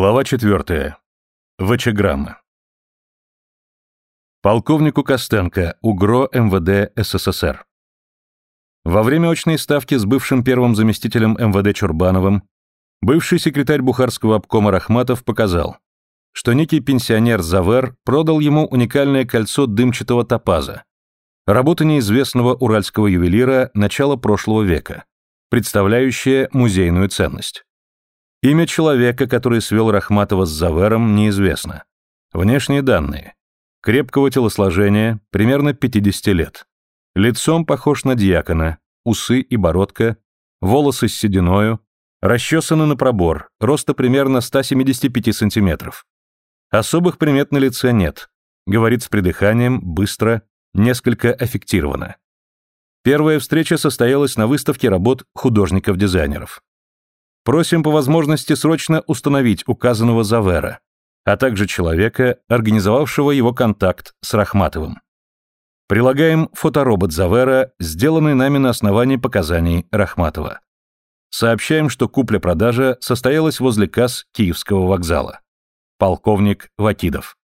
Глава 4. ВЧ-граммы. Полковнику Костенко, УГРО МВД СССР. Во время очной ставки с бывшим первым заместителем МВД Чурбановым бывший секретарь Бухарского обкома Рахматов показал, что некий пенсионер Завер продал ему уникальное кольцо дымчатого топаза, работа неизвестного уральского ювелира начала прошлого века, представляющее музейную ценность. Имя человека, который свел Рахматова с Завером, неизвестно. Внешние данные. Крепкого телосложения, примерно 50 лет. Лицом похож на дьякона, усы и бородка, волосы с сединою, расчесаны на пробор, роста примерно 175 сантиметров. Особых примет на лице нет. Говорит с придыханием, быстро, несколько аффектированно. Первая встреча состоялась на выставке работ художников-дизайнеров. Просим по возможности срочно установить указанного Завера, а также человека, организовавшего его контакт с Рахматовым. Прилагаем фоторобот Завера, сделанный нами на основании показаний Рахматова. Сообщаем, что купля-продажа состоялась возле касс Киевского вокзала. Полковник Вакидов.